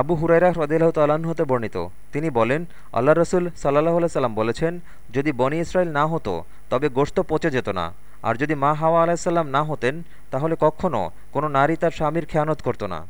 আবু হুরাইরা হ্রদিল্লাহ তাল্লাহ্ন হতে বর্ণিত। তিনি বলেন আল্লাহ রসুল সাল্লাহ সাল্লাম বলেছেন, যদি বনি ইসরায়েল না হতো, তবে গোশত পচে যেত না। আর যদি মা হাওয়া আলাহিসাল্লাম না হতেন, তাহলে কখনও কোনো নারী তার স্বামীর খেয়ানত করত না।